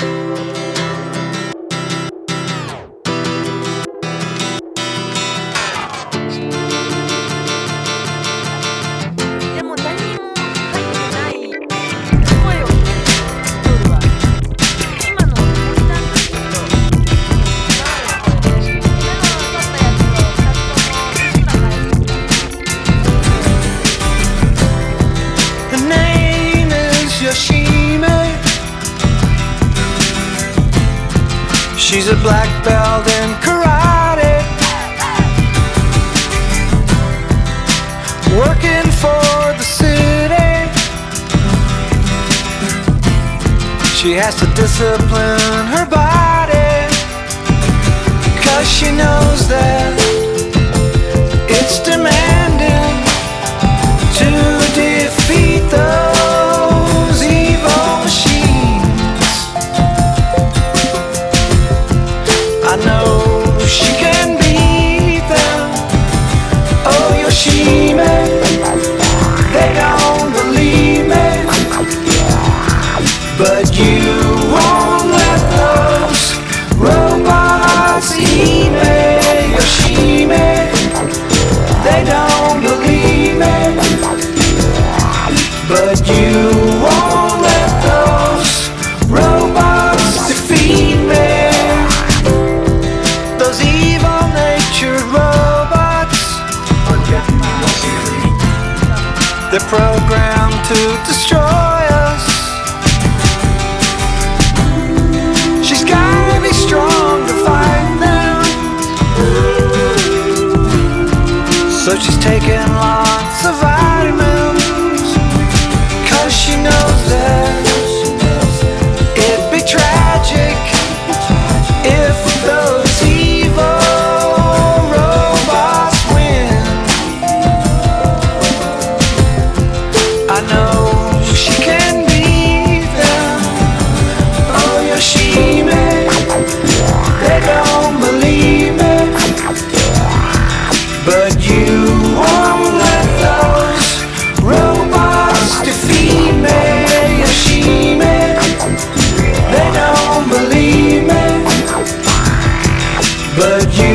Música She's a black belt in karate, working for the city. She has to discipline her body, cause she knows that it's demand. They're programmed to destroy us. She's gotta be strong to fight them. So she's taking lots of vitamins. Cause she knows. but you